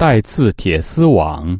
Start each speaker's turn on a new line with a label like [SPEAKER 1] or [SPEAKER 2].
[SPEAKER 1] 带刺铁丝网。